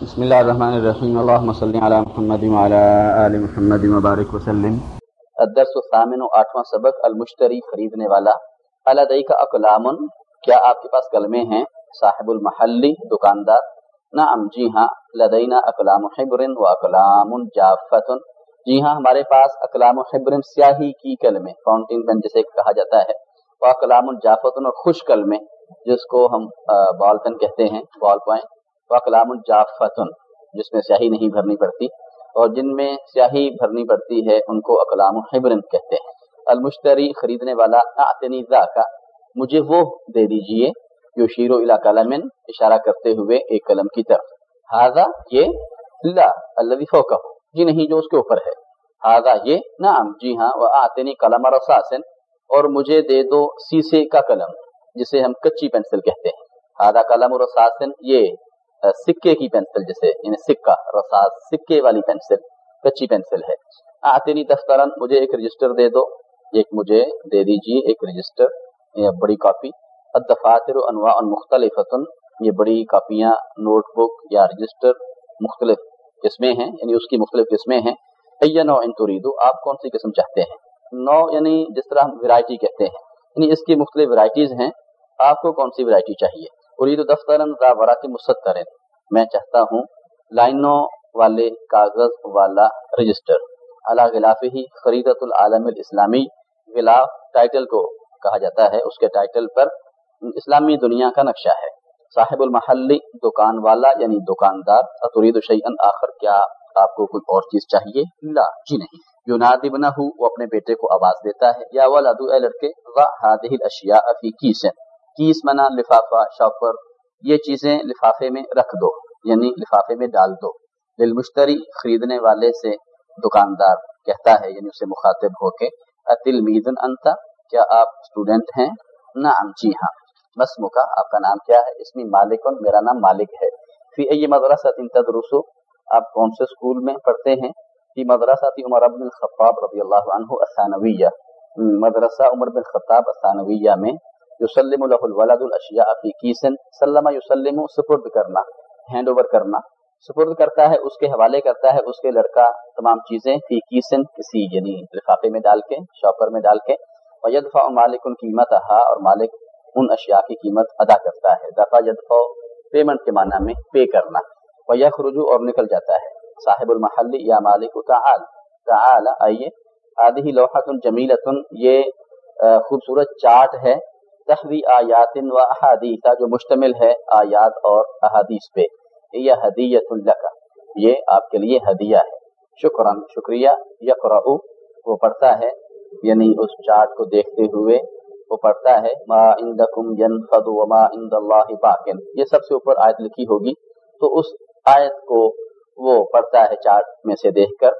بسم اللہ الرحمن الرحیم۔ اللہم صلی علی محمد وعلی آل محمد مبارک وسلم۔ الدرس الثامن و آٹھواں سبق المشتری خریدنے والا۔ علدئی کا اقلام کیا آپ کے پاس کلمے ہیں؟ صاحب المحلی دکاندار۔ نعم جی ہاں لدینا اقلام حبر و اقلام جافت جی ہاں ہمارے پاس اقلام حبر سیاہی کی کلمے فاؤنٹین پین جسے کہا جاتا ہے۔ وہ اقلام الجافت اور خوش کلمے جس کو ہم بال پین کہتے ہیں، بال پوائنٹ۔ وکلام الجافتن جس میں سیاہی نہیں بھرنی پڑتی۔ اور جن میں سیاہی بھرنی پڑتی ہے، ان کو اقلام حبرن کہتے ہیں۔ المشتری خریدنے والا اعتنی کا مجھے وہ دے دیجیے۔ جو شیر و قلم، اشارہ کرتے ہوئے ایک قلم کی طرف۔ ہاضا یہ لا اللہ فوقہ۔ جی نہیں، جو اس کے اوپر ہے۔ ہاضا یہ نعم جی ہاں وہ آتنی قلم رساسن اور مجھے دے دو سیسے کا قلم، جسے ہم کچی پینسل کہتے ہیں۔ ہاضا قلم رساسن یہ سکے کی پینسل جسے یعنی سکہ رساس سکے والی پینسل، کچی پینسل ہے۔ آتینی دفترن مجھے ایک رجسٹر دے دو۔ ایک مجھے دے دیجیے، ایک رجسٹر بڑی کاپی۔ الدفاتر انواع مختلف یہ بڑی کاپیاں، نوٹ بک یا رجسٹر مختلف قسمیں ہیں یعنی اس کی مختلف قسمیں ہیں۔ ایا نو ان توریدو آپ کون سی قسم چاہتے ہیں؟ نو یعنی جس طرح ہم ورائٹی کہتے ہیں یعنی اس کی مختلف ورائٹیز ہیں۔ آپ کو کون سی ورائٹی چاہیے؟ ارید دفتر مستر میں چاہتا ہوں لائنوں والے کاغذ والا رجسٹر۔ اللہ غلاف ہی خریدت العالم الاسلامی غلاف ٹائٹل کو کہا جاتا ہے۔ اس کے ٹائٹل پر اسلامی دنیا کا نقشہ ہے۔ صاحب المحلی دکان والا یعنی دکاندار اترید شعین آخر، کیا آپ کو کوئی اور چیز چاہیے؟ لا جی نہیں۔ یونادی بنا ہوں وہ اپنے بیٹے کو آواز دیتا ہے۔ یا ولادو اے لڑکے اشیاء فی کیسن۔ کیس منا لفافہ شاپر، یہ چیزیں لفافے میں رکھ دو یعنی لفافے میں ڈال دو۔ للمشتری خریدنے والے سے دکاندار کہتا ہے یعنی اسے مخاطب ہو کے اتل میدن انتا، کیا آپ اسٹوڈینٹ ہیں؟ نعم جی ہاں۔ مسم کا آپ کا نام کیا ہے؟ اس میں مالک میرا نام مالک ہے۔ فی ای مدرسہ تدرسو آپ کون سے اسکول میں پڑھتے ہیں؟ فی مدرسہ عمر بن الخطاب رضی اللہ عنہ الثانویہ۔ مدرسہ عمر بن خطاب الثانویہ میں یوسلم الولد الاشیاء فی کیسن سلم یوسلم سپرد کرنا ہینڈ اوور کرنا۔ سپرد کرتا ہے، اس کے حوالے کرتا ہے، اس کے لڑکا تمام چیزیں فی کیسن کسی یعنی لفافے میں ڈال کے، شاپر میں ڈال کے۔ ویدفع مالک ان قیمت اور مالک ان اشیاء کی قیمت ادا کرتا ہے۔ دفع یدفع پیمنٹ کے معنی میں پے کرنا۔ ویخ رجوع اور نکل جاتا ہے۔ صاحب المحلی یا مالک تعال۔ تعال، آئیے۔ آدھی لوحت جمیلت یہ خوبصورت چارٹ ہے۔ تحوی آیات و احادیث جو مشتمل ہے آیات اور احادیث پہ، یہ حدیت الکا یہ آپ کے لیے ہدیہ ہے۔ شکرن شکریہ یقرا وہ پڑھتا ہے یعنی اس چارٹ کو دیکھتے ہوئے وہ پڑھتا ہے، ما عندکم ينفد وما عند اللہ باقن یہ سب سے اوپر آیت لکھی ہوگی، تو اس آیت کو وہ پڑھتا ہے چارٹ میں سے دیکھ کر۔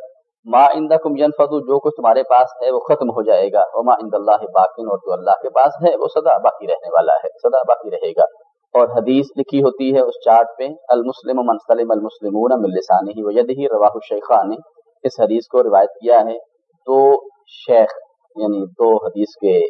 ما عندکم ينفد جو کچھ تمہارے پاس ہے وہ ختم ہو جائے گا۔ وما عند اللہ باقین اور جو اللہ کے پاس ہے وہ سدا باقی رہنے والا ہے سدا باقی رہے گا۔ اور حدیث لکھی ہوتی ہے اس چارٹ پہ، المسلم من سلم المسلمون من لسانه ويده رواه الشيخان اس حدیث کو روایت کیا ہے دو شیخ یعنی دو حدیث کے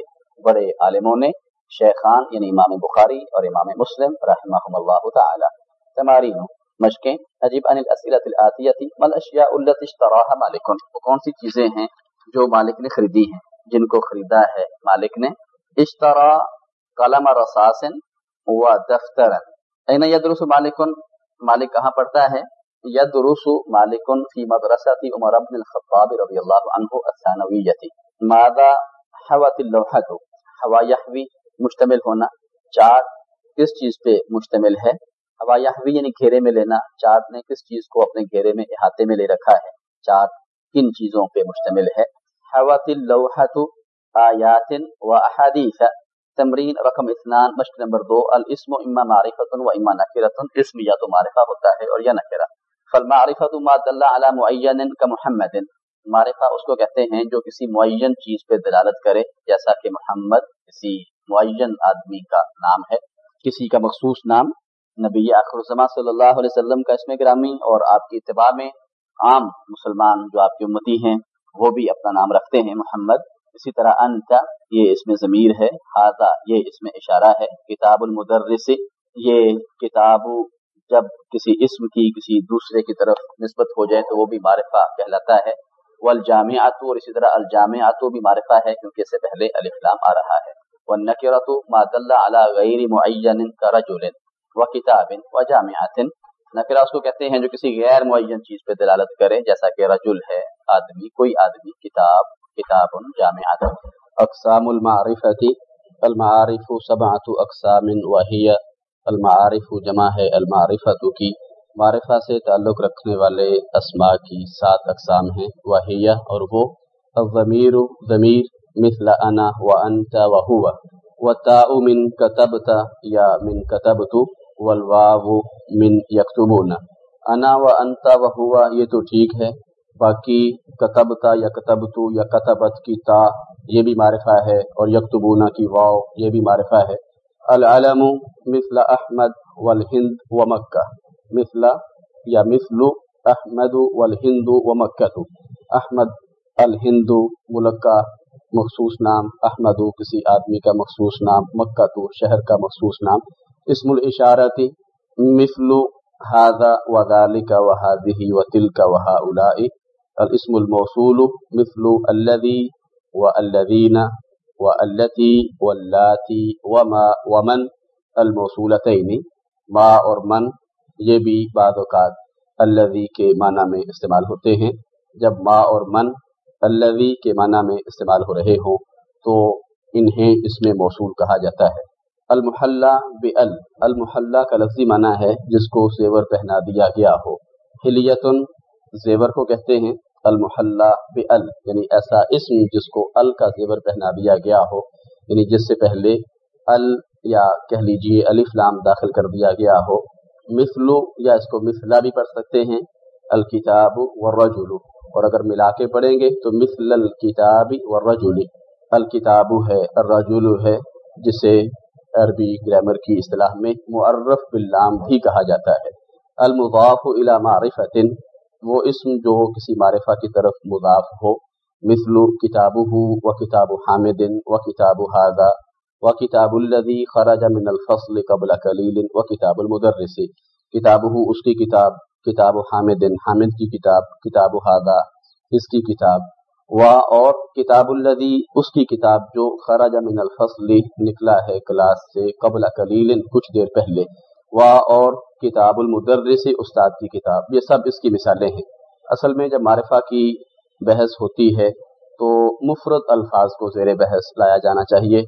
بڑے عالموں نے، شیخان یعنی امام بخاری اور امام مسلم رحمهم اللہ تعالی۔ تمارین مشقیں، عجیب ان الاسئلۃ الاتیہ مل اشیاء التي اشتراها مالک وہ کون سی چیزیں ہیں جو مالک نے خریدی ہیں؟ جن کو خریدا ہے مالک نے؟ اشترا قلم رصاص و دفتر. این یدرس مالک؟ مالک کہاں پڑھتا ہے؟ یدرس مالک فی مدرسۃ عمر بن الخطاب رضی اللہ عنہ الثانویہ ماذا حوت اللوحۃ حوا یحوی، مشتمل ہونا. چار، کس چیز پہ مشتمل ہے؟ ہوا ہوئی یعنی گھیرے میں لینا چارٹ نے کس چیز کو اپنے گھیرے میں احاطے میں لے رکھا ہے؟ چارٹ کن چیزوں پہ مشتمل ہے؟ حوات اللوحت آیات و احادیث۔ تمرین رقم اثنان، مشق نمبر دو، الاسم اما معرفت و اما نکرت اسم یا تو معرفہ ہوتا ہے اور یا نکرہ۔ فالمعرفت ما دل علی معین کا محمد معرفہ اس کو کہتے ہیں جو کسی معین چیز پہ دلالت کرے، جیسا کہ محمد کسی معین آدمی کا نام ہے، کسی کا مخصوص نام نبی آخر الزما صلی اللہ علیہ وسلم کا اسم گرامی اور آپ کی اتباع میں عام مسلمان جو آپ کی امتی ہیں، وہ بھی اپنا نام رکھتے ہیں محمد۔ اسی طرح انتا یہ اس میں ضمیر ہے۔ ہاضا یہ اس میں اشارہ ہے۔ کتاب المدرس، یہ کتاب جب کسی اسم کی کسی دوسرے کی طرف نسبت ہو جائے تو وہ بھی معرفہ کہلاتا ہے۔ وہ الجامعات اور اسی طرح الجامعات بھی معرفہ ہے کیونکہ اس سے پہلے الفلام آ رہا ہے۔ وہ نکرت ماد اللہ غیر معین کا رجول و کتاب و جامعات۔ نکرا اس کو کہتے ہیں جو کسی غیر معین چیز پہ دلالت کرے، جیسا کہ رجل ہے، آدمی، کوئی آدمی، کتاب کتاب جامعات۔ اقسام المعرفتی المعارف سبعت اقسام وحی المعارف جمع ہے المعرفت کی۔ معرفہ سے تعلق رکھنے والے اسماء کی سات اقسام ہیں۔ وحیہ اور وہ۔ الضمیر، ضمیر، مثل انا و انت و ہوا۔ و تا من کتبت یا من کتبت۔ والواو من یکتبون انا و انت و ہوا، یہ تو ٹھیک ہے۔ باقی کتبتا یا کتبتو یا کتبت کی تا، یہ بھی معرفہ ہے۔ اور یکتبونا کی واو، یہ بھی معرفہ ہے۔ العلم مثل احمد والہند و مکہ۔ مثل یا مثل احمد والہند و مکہ۔ احمد الہند، ملکہ، مخصوص نام۔ احمد، کسی آدمی کا مخصوص نام۔ مکہ تو شہر کا مخصوص نام۔ اسم الاشارتی مثل هذا وذلك وهذه وتلك وهؤلاء الاسم الموصول مثل الذي والذين والتي واللاتي وما ومن الموصولتين ما اور من، یہ بھی بعض اوقات الذي کے معنی میں استعمال ہوتے ہیں۔ جب ما اور من الذي کے معنی میں استعمال ہو رہے ہوں تو انہیں اس میں موصول کہا جاتا ہے۔ المحلہ بال المحلہ کا لفظی معنی ہے جس کو زیور پہنا دیا گیا ہو۔ حلیتن، زیور کو کہتے ہیں۔ المحلہ بال یعنی ایسا اسم جس کو ال کا زیور پہنا دیا گیا ہو۔ یعنی جس سے پہلے ال یا کہہ لیجیے الف لام داخل کر دیا گیا ہو۔ مثلو یا اس کو مثلا بھی پڑھ سکتے ہیں۔ الکتاب والرجل۔ اور اگر ملا کے پڑھیں گے تو مثل الکتاب والرجل۔ الکتاب ہے، الرجل ہے، جسے عربی گرامر کی اصطلاح میں معرف باللام بھی کہا جاتا ہے۔ المضاف الى معرفت وہ اسم جو کسی معرفہ کی طرف مضاف ہو، مثل کتاب و کتاب حامد و کتاب حاضہ و کتاب الدی خراج من الفصل قبل کلیل و کتاب المدرس۔ کتاب اس کی کتاب کتاب حامد حامد کی کتاب کتاب حاضہ اس کی کتاب۔ و اور کتاب الدی اس کی کتاب جو خراج من الفصل نکلا ہے کلاس سے قبل کلیل کچھ دیر پہلے۔ و اور کتاب المدرس، استاد کی کتاب۔ یہ سب اس کی مثالیں ہیں۔ اصل میں جب معرفہ کی بحث ہوتی ہے تو مفرد الفاظ کو زیر بحث لایا جانا چاہیے۔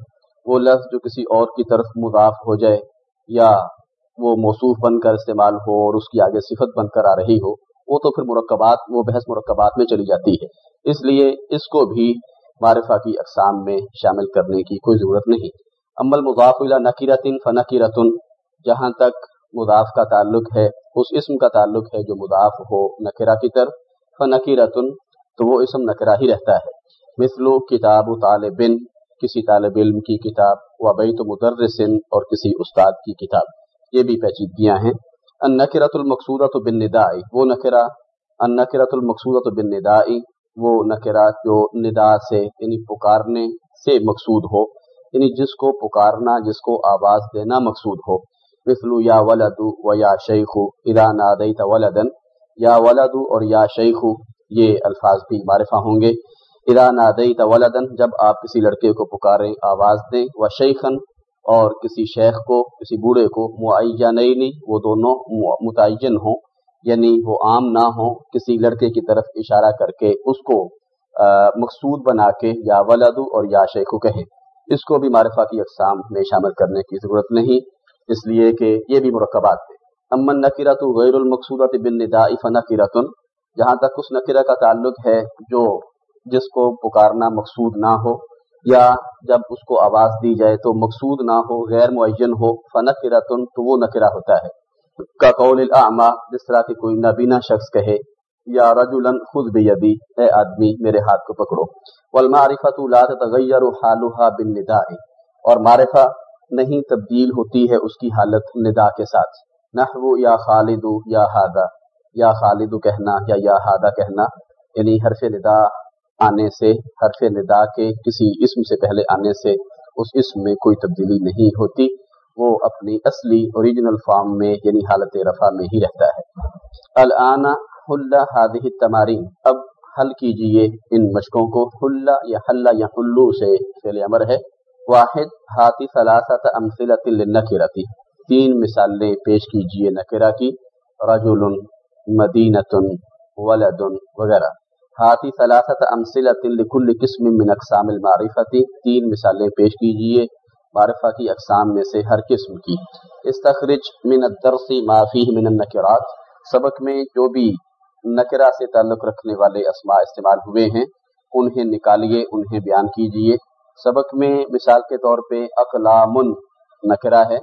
وہ لفظ جو کسی اور کی طرف مضاف ہو جائے یا وہ موصوف بن کر استعمال ہو اور اس کی آگے صفت بن کر آ رہی ہو، وہ تو پھر مرکبات، وہ بحث مرکبات میں چلی جاتی ہے۔ اس لیے اس کو بھی معرفہ کی اقسام میں شامل کرنے کی کوئی ضرورت نہیں۔ عمل مضاف اللہ نقیرتن فنقیرتن جہاں تک مضاف کا تعلق ہے، اس اسم کا تعلق ہے جو مضاف ہو نکرا کی طرف۔ فنقی رتن تو وہ اسم نکرا ہی رہتا ہے۔ مثل کتاب و طالب، کسی طالب علم کی کتاب، و بیت مدرسن اور کسی استاد کی کتاب۔ یہ بھی پیچیدگیاں ہیں۔ ان نکرت المقصورت بن ندائی وہ نکرا ان نکرت المقصورت بن ندائی وہ نکرا جو ندا سے یعنی پکارنے سے مقصود ہو یعنی جس کو پکارنا، جس کو آواز دینا مقصود ہو۔ مثل یا ولد و یا شیخ اذا نادیت ولدن یا ولد اور یا شیخ، یہ الفاظ بھی معرفہ ہوں گے۔ اذا نادیت ولدن جب آپ کسی لڑکے کو پکاریں آواز دیں، و شیخن اور کسی شیخ کو، کسی بوڑھے کو معینی وہ دونوں متعین ہوں۔ یعنی وہ عام نہ ہوں کسی لڑکے کی طرف اشارہ کر کے اس کو مقصود بنا کے یا ولد اور یا شیخو کہیں اس کو بھی معرفہ کی اقسام میں شامل کرنے کی ضرورت نہیں، اس لیے کہ یہ بھی مرکبات تھے۔ امن نکیرت غیر المقصورت بن ندا فنقیرتن جہاں تک اس نکرہ کا تعلق ہے جو جس کو پکارنا مقصود نہ ہو، یا جب اس کو آواز دی جائے تو مقصود نہ ہو، غیر معین ہو فنقرتن تو وہ نکرہ ہوتا ہے۔ کا قول الاعما جس طرح کہ کوئی نبینا شخص کہے، یا رجلا خود بیدی اے آدمی، میرے ہاتھ کو پکڑو۔ والمعرفت لا تتغیر حالها بالنداء۔ اور معرفہ نہیں تبدیل ہوتی ہے اس کی حالت ندا کے ساتھ۔ نحو یا خالد یا ہادہ، یا خالد کہنا یا یا ہادہ کہنا۔ یعنی حرف ندا آنے سے، حرف ندا کے کسی اسم سے پہلے آنے سے، اس اسم میں کوئی تبدیلی نہیں ہوتی۔ وہ اپنی اصلی اوریجنل فارم میں یعنی حالت رفع میں ہی رہتا ہے۔ الآن حلہ حادث تمارین اب حل کیجیے ان مشقوں کو۔ حلہ یا حلہ یا حلو سے فعل امر ہے۔ واحد ہاتھی ثلاثت امثلت للنکرتی تین مثالیں پیش کیجیے نکرہ کی۔ رجل مدینت ولد وغیرہ۔ ہاتھی ثلاثت امثلت لکل قسم من اقسام المعرفتی تین مثالیں پیش کیجیے۔ معرفہ کی اقسام میں سے ہر قسم کی۔ استخرج من الدرس ما فیہ من النکرات، سبق میں جو بھی نکرہ سے تعلق رکھنے والے اسماء استعمال ہوئے ہیں، انہیں نکالیے، انہیں بیان کیجیے سبق میں مثال کے طور پہ اقلام نکرہ ہے،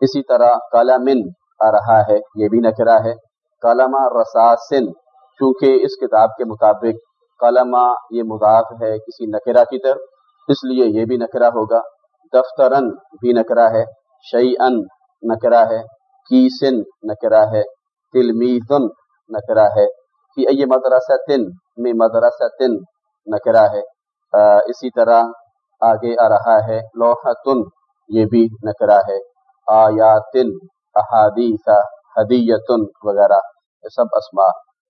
اسی طرح کالامن آ رہا ہے، یہ بھی نکرہ ہے۔ کالامہ رساسن، چونکہ اس کتاب کے مطابق کالامہ یہ مضاف ہے کسی نکرہ کی طرف، اس لیے یہ بھی نکرہ ہوگا۔ دفترن بھی نکرہ ہے شعی ان نکرہ ہے، کیسن نکرہ ہے تلمیزن نکرہ ہے کہ یہ مدرسہ تن میں مدرسہ تن نکرہ ہے۔ اسی طرح آگے آ رہا ہے، لوحتن یہ بھی نکرہ ہے۔ آیاتن، احادیث، حدیتن وغیرہ، یہ سب اسما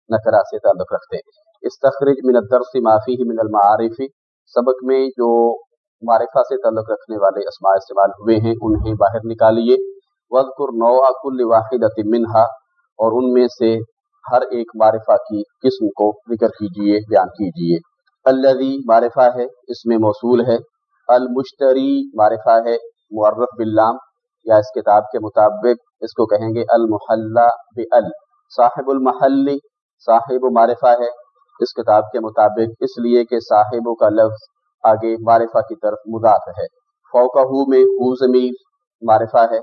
نکرہ سے تعلق رکھتے ہیں۔ استخرج من الدرس ما فیہ من المعارف، سبق میں جو معرفہ سے تعلق رکھنے والے اسماء استعمال ہوئے ہیں، انہیں باہر نکالیے۔ وذکر نوع کل واحدۃ منہا، اور ان میں سے ہر ایک معرفہ کی قسم کو ذکر کیجیے، بیان کیجیے۔ الذی معرفہ ہے، اس میں موصول ہے۔ المشتری معرفہ ہے معرف باللام، یا اس کتاب کے مطابق اس کو کہیں گے المحلہ بال۔ صاحب المحلی صاحب معرفہ ہے۔ اس کتاب کے مطابق اس لیے کہ صاحب کا لفظ آگے معرفہ کی طرف مضاف ہے۔ فوقہ میں ہو ضمیر معرفہ ہے،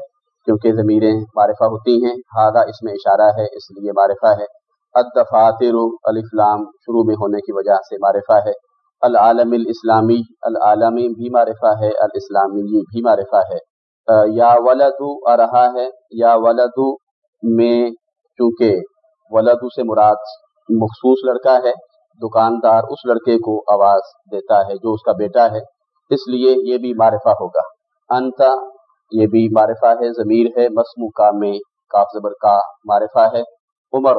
کیونکہ ضمیریں معرفہ ہوتی ہیں۔ ہادہ اس میں اشارہ ہے، اس لیے معرفہ ہے۔ الدفاتر الفلام شروع میں ہونے کی وجہ سے معرفہ ہے۔ العالم الاسلامی، العالمی بھی معرفہ ہے، الاسلامی بھی معرفہ ہے۔ یا ولدو آ رہا ہے، یا ولدو میں، چونکہ ولدو سے مراد مخصوص لڑکا ہے دکاندار اس لڑکے کو آواز دیتا ہے جو اس کا بیٹا ہے، اس لیے یہ بھی معرفہ ہوگا۔ انتا یہ بھی معرفہ ہے، ضمیر ہے مسمو کا میں کاف زبر کا معرفہ ہے۔ عمر،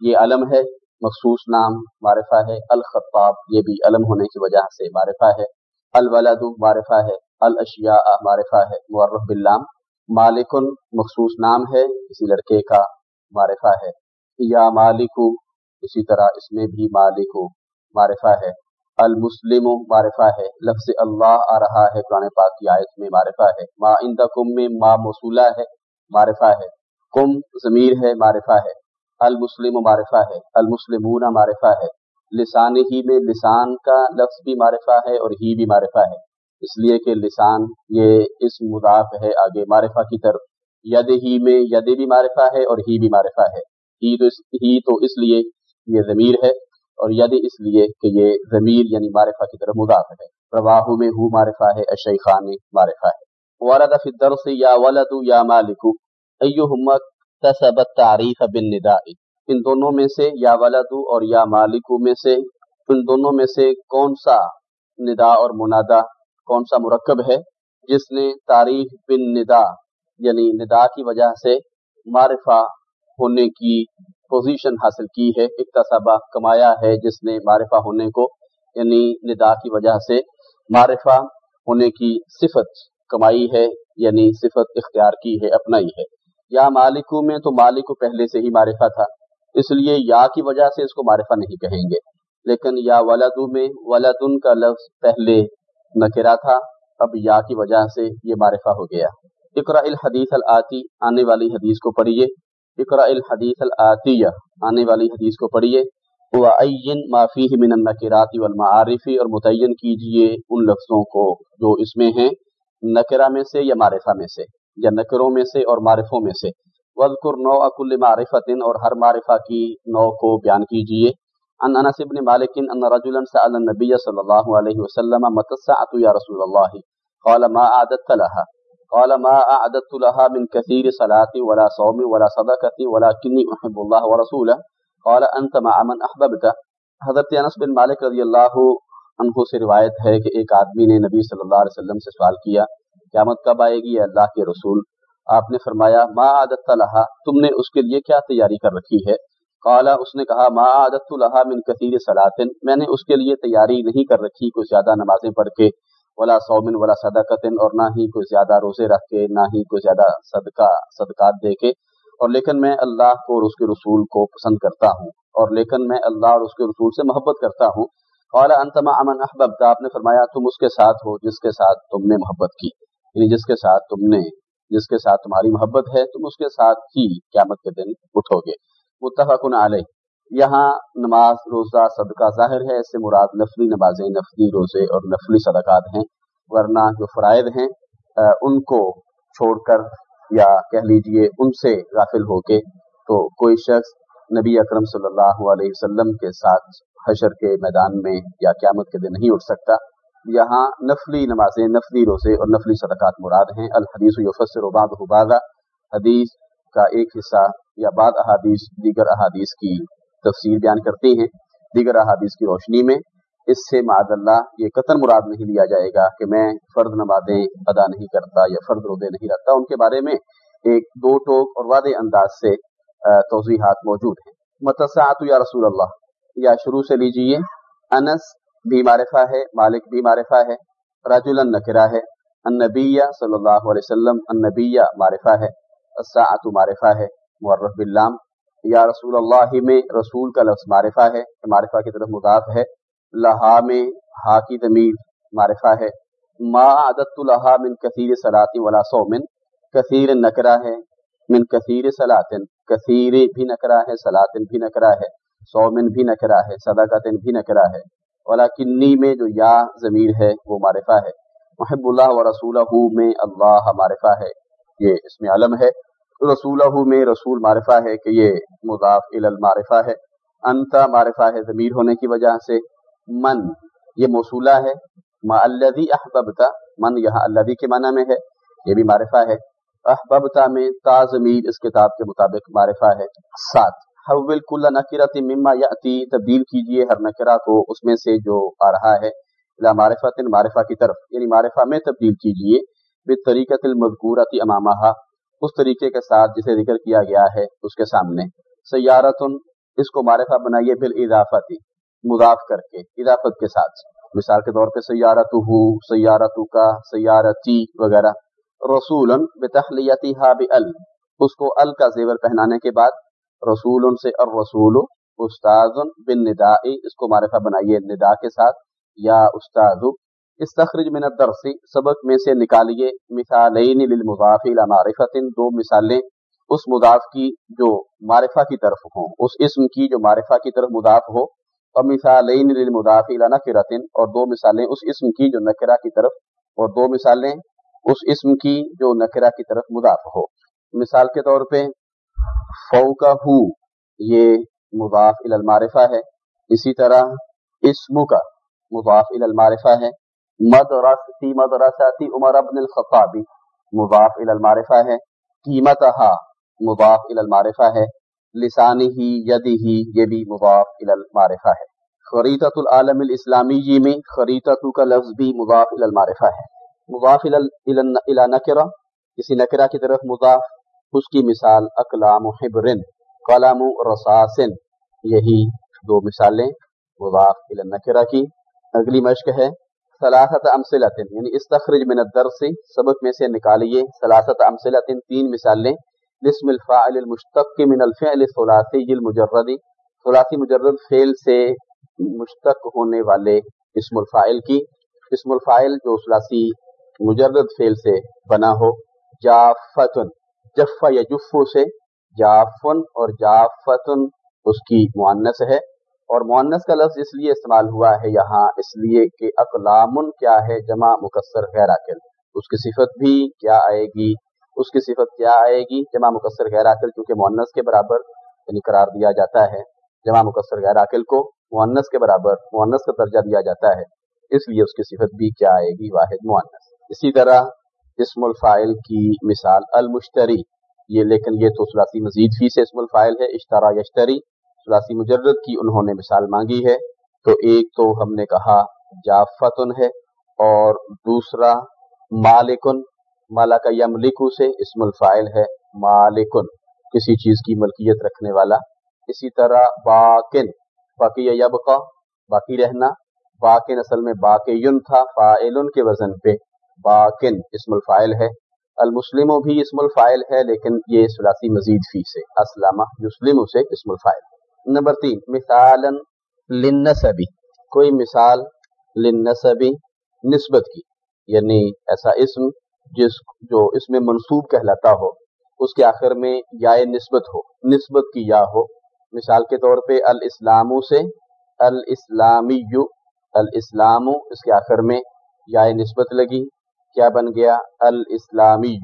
یہ علم ہے، مخصوص نام معرفہ ہے۔ الخطاب، یہ بھی علم ہونے کی وجہ سے معرفہ ہے۔ الولد، معرفہ ہے۔ الاشیاء، معرفہ ہے۔ معرف باللام مالکن مخصوص نام ہے۔ کسی لڑکے کا معرفہ ہے۔ یا مالکو اسی طرح اس میں بھی مالک معرفہ ہے۔ المسلم معرفہ ہے۔ لفظ اللہ آ رہا ہے قرآن پاک کی آیت میں معرفہ ہے۔ ما کم میں ما موصولہ ہے، معرفہ ہے۔ کم ضمیر ہے، معرفہ ہے۔ المسلم معرفہ ہے۔ المسلمون معرفہ ہے۔ لسان ہی میں لسان کا لفظ بھی معرفہ ہے اور ہی بھی معرفہ ہے۔ اس لیے کہ لسان یہ اس مضاف ہے آگے معرفہ کی طرف۔ ید ہی میں ید بھی معرفہ ہے اور ہی بھی معرفہ ہے۔ ہی تو اس ہی تو اس لیے یہ ضمیر ہے اور ید اس لیے کہ یہ ضمیر یعنی معرفہ کی طرف مضاف ہے۔ رواہ میں ہو معرفہ ہے اشیخان معرفہ ہے۔ ورد فی الدرس یا ولد یا مالک ایہم تسبت تعریف بالنداء۔ ان دونوں میں سے یا ولد اور یا مالک میں سے، ان دونوں میں سے کون سا ندا اور منادا کون سا مرکب ہے جس نے تاریخ بن ندا یعنی ندا کی وجہ سے معرفہ ہونے کی پوزیشن حاصل کی ہے اقتصابہ کمایا ہے جس نے معرفہ ہونے کو یعنی ندا کی وجہ سے معرفہ ہونے کی صفت کمائی ہے یعنی صفت اختیار کی ہے، اپنائی ہے۔ یا مالکو میں تو مالک پہلے سے ہی معرفہ تھا، اس لیے یا کی وجہ سے اس کو معرفہ نہیں کہیں گے۔ لیکن یا ولدو میں، ولدن کا لفظ پہلے نکرا تھا، اب یا کی وجہ سے یہ معرفہ ہو گیا۔ اقرا الحدیث العطی آنے والی حدیث کو پڑھیے۔ اقرا الحدیث العطیہ آنے والی حدیث کو پڑھیے۔ وعین معافی من النکراتی والمعارفی اور متعین کیجیے ان لفظوں کو جو اس میں ہیں۔ نکرا میں سے یا معرفہ میں سے، یا نکروں میں سے اور معرفوں میں سے۔ وذکر نو اکل معرفت اور ہر معرفہ کی نو کو بیان کیجیے۔ ان انس بن مالك ان رجلا سال النبي صلى الله عليه وسلم متى الساعه يا رسول الله قال ما اعددت لها۔ قال ما اعددت لها من كثير صلاه ولا صوم ولا صدقه ولكني احب الله ورسوله. قال انت مع من احببت حضرت انس بن مالک رضی اللہ عنہ سے روایت ہے کہ ایک آدمی نے نبی صلی اللہ علیہ وسلم سے سوال کیا، قیامت کب آئے گی اللہ کے رسول؟ آپ نے فرمایا، ما عادت لہا تم نے اس کے لیے کیا تیاری کر رکھی ہے؟ قالا اس نے کہا، ما عادت لہا من کثیر سلاطن میں نے اس کے لیے تیاری نہیں کر رکھی کوئی زیادہ نمازیں پڑھ کے ولا سومن ولا صدقتن اور نہ ہی کوئی زیادہ روزے رکھ کے، نہ ہی کوئی زیادہ صدقہ، صدقات دے کے۔ اور لیکن میں اللہ کو اور اس کے رسول کو پسند کرتا ہوں۔ اور لیکن میں اللہ اور اس کے رسول سے محبت کرتا ہوں۔ قال انتما امن احببت، آپ نے فرمایا تم اس کے ساتھ ہو جس کے ساتھ تم نے محبت کی۔ یعنی جس کے ساتھ تم نے، جس کے ساتھ تمہاری محبت ہے، تم اس کے ساتھ ہی قیامت کے دن اٹھو گے۔ متفق علیہ۔ یہاں نماز، روزہ، صدقہ ظاہر ہے، اس سے مراد نفلی نمازیں، نفلی روزے اور نفلی صدقات ہیں، ورنہ جو فرائض ہیں ان کو چھوڑ کر یا کہہ لیجیے ان سے غافل ہو کے تو کوئی شخص نبی اکرم صلی اللہ علیہ وسلم کے ساتھ حشر کے میدان میں یا قیامت کے دن نہیں اٹھ سکتا۔ یہاں نفلی نمازیں، نفلی روزے اور نفلی صدقات مراد ہیں۔ الحدیث یفسر بعض حبادہ حدیث کا ایک حصہ یا بعض احادیث، دیگر احادیث کی تفصیل بیان کرتے ہیں دیگر احادیث کی روشنی میں۔ اس سے معد اللہ یہ قطر مراد نہیں لیا جائے گا کہ میں فرد نمازیں ادا نہیں کرتا یا فرد رودے نہیں رکھتا۔ ان کے بارے میں ایک دو ٹوک اور وعدے انداز سے توضیحات موجود ہیں۔ متسعت یا رسول اللہ، یا شروع سے لیجیے، انس بھی معرفہ ہے، مالک بھی معرفہ ہے راج النکرا ہے، النبیہ صلی اللہ علیہ وسلم، النبیہ معرفہ ہے الساعت معرفہ ہے معرف باللام یا رسول اللہ میں رسول کا لفظ معرفہ ہے معرفہ کی طرف مضاف ہے۔ لہا میں ہا کی ضمیر معرفہ ہے۔ ما عدت لہا من کثیر سلاطی ولا سومن کثیر نکرا ہے، من کثیر سلاطن کثیر بھی نکرا ہے سلاطن بھی نکرا ہے سومن بھی نکرا ہے صدقتن بھی نکرا ہے۔ ولا کنی میں جو یا ضمیر ہے، وہ معرفہ ہے۔ محب اللہ و رسول میں اللہ معرفہ ہے۔ یہ اس میں علم ہے۔ رسول میں رسول معرفہ ہے کہ یہ مضاف المعرفہ ہے۔ انتا معرفہ ہے ضمیر ہونے کی وجہ سے۔ من، یہ موصولہ ہے۔ ما الذي احببتا من یہاں الذي کے معنی میں ہے۔ یہ بھی معرفہ ہے۔ احببتا میں تا ضمیر اس کتاب کے مطابق معرفہ ہے۔ سات، حول کل نکرت مما یاتی، تبدیل کیجیے ہر نکرہ کو اس میں سے جو آ رہا ہے۔ لا معرفت معرفہ کی طرف یعنی معرفہ میں تبدیل کیجیے۔ بطریقت المذکورت امامہ اس طریقے کے ساتھ جسے ذکر کیا گیا ہے اس کے سامنے۔ سیارتن، اس کو معرفہ بنائیے بال اضافتی، مضاف کر کے، اضافت کے ساتھ۔ مثال کے طور پہ سیارت ہو سیارت کا سیارتی وغیرہ۔ رسول بتخلیتی ہا ال اس کو ال کا زیور پہنانے کے بعد۔ رسول سے الرسول استاذ بن ندا اس کو معرفہ بنائیے ندا کے ساتھ۔ یا استاد استخرج من الدرس، سبق میں سے نکالیے مثالین للمضاف الى معرفت، دو مثالیں اس مضاف کی جو معرفہ کی طرف ہوں، اس اسم کی جو معرفہ کی طرف مضاف ہو، اور مثالین للمضاف الى نکرت، اور دو مثالیں اس اسم کی جو نکرہ کی طرف، اور دو مثالیں اس اسم کی جو نکرہ کی طرف مضاف ہو۔ مثال کے طور پہ، فوقہ ہو یہ مضاف الى المعرفہ ہے، اسی طرح اسم کا مضاف الى المعرفہ ہے مدرستی مدرساتی عمر ابن الخطابی مضاف الى المعرفہ ہے. قیمتہا مضاف الى المعرفہ ہے. لسانی ہی یدی ہی یہ بھی مضاف الى المعرفہ ہے. خریطت العالم الاسلامی جی میں خریطت کا لفظ بھی مضاف الى المعرفہ ہے. مضاف الى نکرہ. کسی نکرہ کی طرف مضاف. اس کی مثال اقلام حبرن، قلم رساسن یہی دو مثالیں مضاف الى نکرہ کی. اگلی مشق ہے. سلاست امثلت یعنی استخرج من الدرس سبق میں سے نکالیے سلاست امثلت تین مثالیں لسم الفاعل المشتق من الفعل الثلاثی المجرد ثلاثی مجرد فعل سے مشتق ہونے والے اسم الفاعل کی۔ اسم الفاعل جو ثلاثی مجرد فعل سے بنا ہو۔ جافتن جفا یا جفو سے۔ جافن اور جافتن اس کی معنس ہے۔ اور مونس کا لفظ اس لیے استعمال ہوا ہے یہاں اس لیے کہ اقلام کیا ہے جمع مقصر غیر عقل اس کی صفت بھی کیا آئے گی؟ اس کی صفت کیا آئے گی؟ جمع مقصر غیر عقل کیونکہ مونس کے برابر یعنی قرار دیا جاتا ہے۔ جمع مقصر غیر عقل کو مونس کے برابر مونس کا درجہ دیا جاتا ہے۔ اس لیے اس کی صفت بھی کیا آئے گی؟ واحد مونس اسی طرح اسم الفائل کی مثال المشتری۔ یہ لیکن یہ تو ثلاثی مزید فی سے اسم الفائل ہے، اشترا یشتری۔ ثلاثی مجرد کی انہوں نے مثال مانگی ہے، تو ایک تو ہم نے کہا جافتن ہے اور دوسرا مالکن مالا کا یملکو سے اسم الفائل ہے مالکن، کسی چیز کی ملکیت رکھنے والا۔ اسی طرح باکن باقی یبقا، باقی رہنا۔ باکن اصل میں باقی تھا فائل کے وزن پہ۔ باکن اسم الفائل ہے۔ المسلم بھی اسم الفائل ہے، لیکن یہ سلاسی مزید فی سے، اسلامہ یسلم سے اسم الفائل ہے۔ نمبر تین مثال لنسبی کوئی مثال لنسبی نسبت کی یعنی ایسا اسم جس جو اس میں منصوب کہلاتا ہو، اس کے آخر میں یا نسبت ہو، نسبت کی یا ہو۔ مثال کے طور پہ، الاسلام سے الاسلامی الاسلام اس کے آخر میں یا نسبت لگی، کیا بن گیا؟ الاسلامی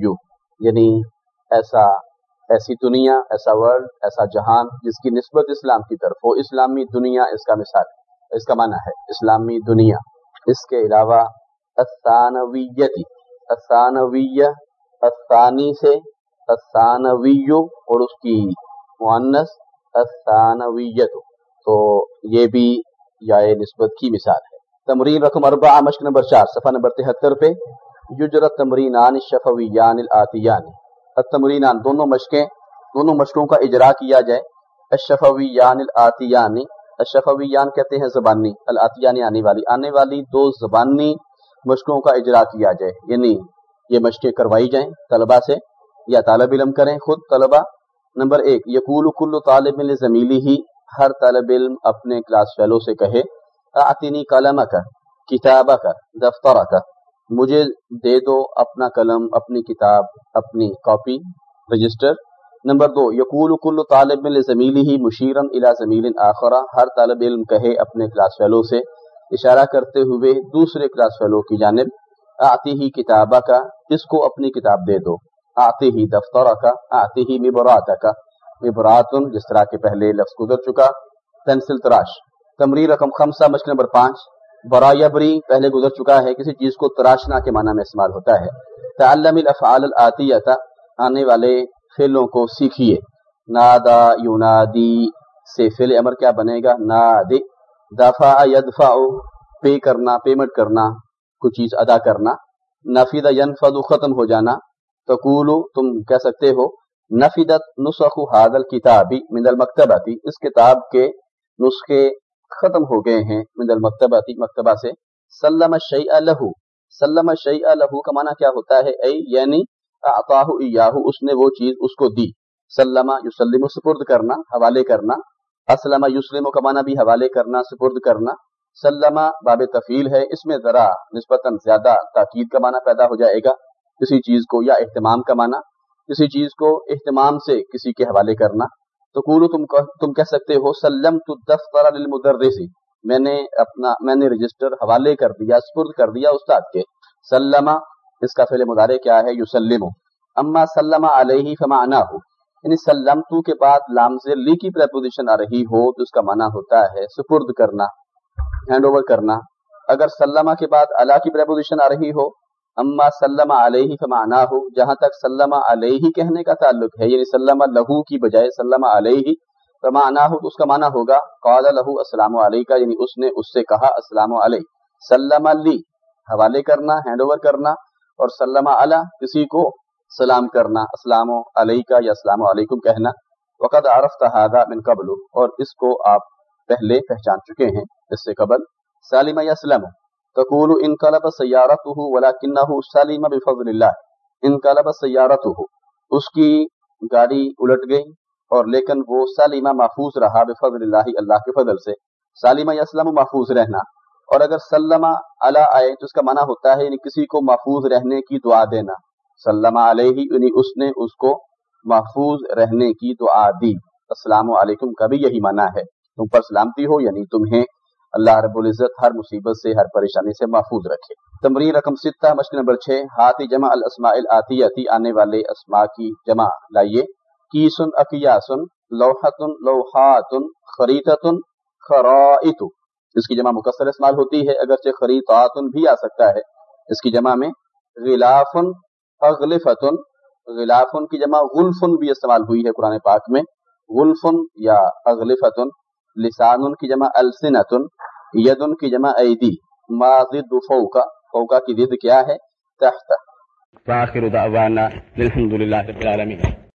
یعنی ایسا ایسی دنیا، ایسا ورلڈ ایسا جہان جس کی نسبت اسلام کی طرف ہو، اسلامی دنیا اس کا مثال اس کا معنی ہے اسلامی دنیا۔ اس کے علاوہ الثانویتی، الثانویہ، الثانی سے الثانویو اور اس کی معنس الثانویت تو یہ بھی یا نسبت کی مثال ہے۔ تمرین رقم اربع مشق نمبر چار، صفحہ نمبر تہتر پہ۔ یجرت تمرینان الشفویان الاتیان۔ التمرینان، دونوں مشقیں، دونوں مشقوں کا اجرا کیا جائے۔ الشفویان الاتیان الشفویان کہتے ہیں زبانی الاتیان آنے والی آنے والی دو زبانی مشقوں کا اجرا کیا جائے یعنی یہ مشقیں کروائی جائیں طلبہ سے یا طالب علم کریں۔ خود طلبہ نمبر ایک، یقول کل طالب زمیلی ہی، ہر طالب علم اپنے کلاس فیلو سے کہے آتینی قلم کا کتاب کا دفتر کا مجھے دے دو اپنا قلم، اپنی کتاب، اپنی کاپی رجسٹر نمبر دو، یقول کل طالب زمیلی ہی مشیرن الا زمیل آخرا ہر طالب علم کہے اپنے کلاس فیلو سے. اشارہ کرتے ہوئے دوسرے کلاس فیلو کی جانب آتی ہی کتابہ کا، اس کو اپنی کتاب دے دو. آتی ہی دفتر کا آتی ہی مبرات کا. مبراتن جس طرح کے پہلے لفظ گزر چکا. پینسل تراش. تمری رقم خمسہ، مشق نمبر پانچ. برا بری پہلے گزر چکا ہے، کسی چیز کو تراشنا کے معنی میں استعمال ہوتا ہے۔ تعلم الافعال الاتیہ آنے والے فعلوں کو سیکھیے۔ نادا یونادی سے فعل امر کیا بنے گا؟ نادی۔ دفع، یدفع، پے کرنا، پیمنٹ کرنا، کچھ چیز ادا کرنا۔ نفید ینفد ختم ہو جانا۔ تقولو، تم کہہ سکتے ہو، نفیدت نسخ حادل کتابی من المکتباتی اس کتاب کے نسخے ختم ہو گئے ہیں من المکتباتی مکتبہ سے۔ سلم شیء لہو، سلم شیء لہو کا معنی کیا ہوتا ہے؟ ای یعنی اعطاہ ایاہو اس نے وہ چیز اس کو دی۔ سلم یسلم، سپرد کرنا، حوالے کرنا۔ اسلم یسلم کا معنی بھی حوالے کرنا، سپرد کرنا۔ سلم باب تفیل ہے، اس میں ذرا نسبتاً زیادہ تاکید کا معنی پیدا ہو جائے گا۔ کسی چیز کو یا اہتمام کا معنی، کسی چیز کو اہتمام سے کسی کے حوالے کرنا۔ تو تم تم کہہ سکتے ہو سلم تو دفتر للمدرسی میں نے اپنا میں نے رجسٹر حوالے کر دیا، سپرد کر دیا استاد کے۔ سلمہ اس کا فعل مدارے کیا ہے؟ یسلم۔ اما سلم علیہ فما انا ہو یعنی سلم تو کے بعد لام سے لی کی پریپوزیشن آ رہی ہو تو اس کا معنی ہوتا ہے سپرد کرنا ہینڈ اوور کرنا۔ اگر سلمہ کے بعد اللہ کی پریپوزیشن آ رہی ہو اما سلم علیہ فمانا ہو جہاں تک سلم علیہ کہنے کا تعلق ہے یعنی سلم لہو کی بجائے سلم علیہ فمانا ہو تو اس کا معنی ہوگا، قال لہو السلام علیہ کا یعنی اس نے اس سے کہا السلام علیہ۔ سلم علی حوالے کرنا ہینڈ اوور کرنا، اور سلم علی، کسی کو سلام کرنا، السلام علیہ کا یا السلام علیکم کہنا۔ وقت عرفت هذا من قبل، اور اس کو آپ پہلے پہچان چکے ہیں، اس سے قبل سالم یسلم۔ تقول انقلب سیارته ولكنه سلم بفضل الله. انقلب سیارته اس کی گاڑی الٹ گئی اور لیکن وہ سالمہ محفوظ رہا بفضل اللہ اللہ کے فضل سے. سالمہ یسلم محفوظ رہنا. اور اگر سلمہ علی آئے تو اس کا معنی ہوتا ہے یعنی کسی کو محفوظ رہنے کی دعا دینا. سلمہ علیہ یعنی اس نے اس کو محفوظ رہنے کی دعا دی. السلام علیکم کا بھی یہی معنی ہے. تم پر سلامتی ہو یعنی تمہیں اللہ رب العزت ہر مصیبت سے، ہر پریشانی سے محفوظ رکھے۔ تمرین رقم ستہ، مشق نمبر چھ، ہاتھی جمع الاسماء الاتیتی، آنے والے اسماء کی جمع۔ لائیے۔ کیسن اکیاسن لوحتن لوحاتن خریطتن خرائط۔ اس کی جمع مکسر استعمال ہوتی ہے۔ اگرچہ خریطاتن بھی آ سکتا ہے۔ اس کی جمع میں غلافن اغلفتن غلافن کی جمع غلفن بھی استعمال ہوئی ہے قرآن پاک میں۔ غلفن یا اغلفتن لسان ان کی جمع السنتن، ید ان کی جمع ایدی ما ضد فوقا فوقا کی ضد کیا ہے؟ تحت. وآخر دعوانا الحمد لله رب العالمين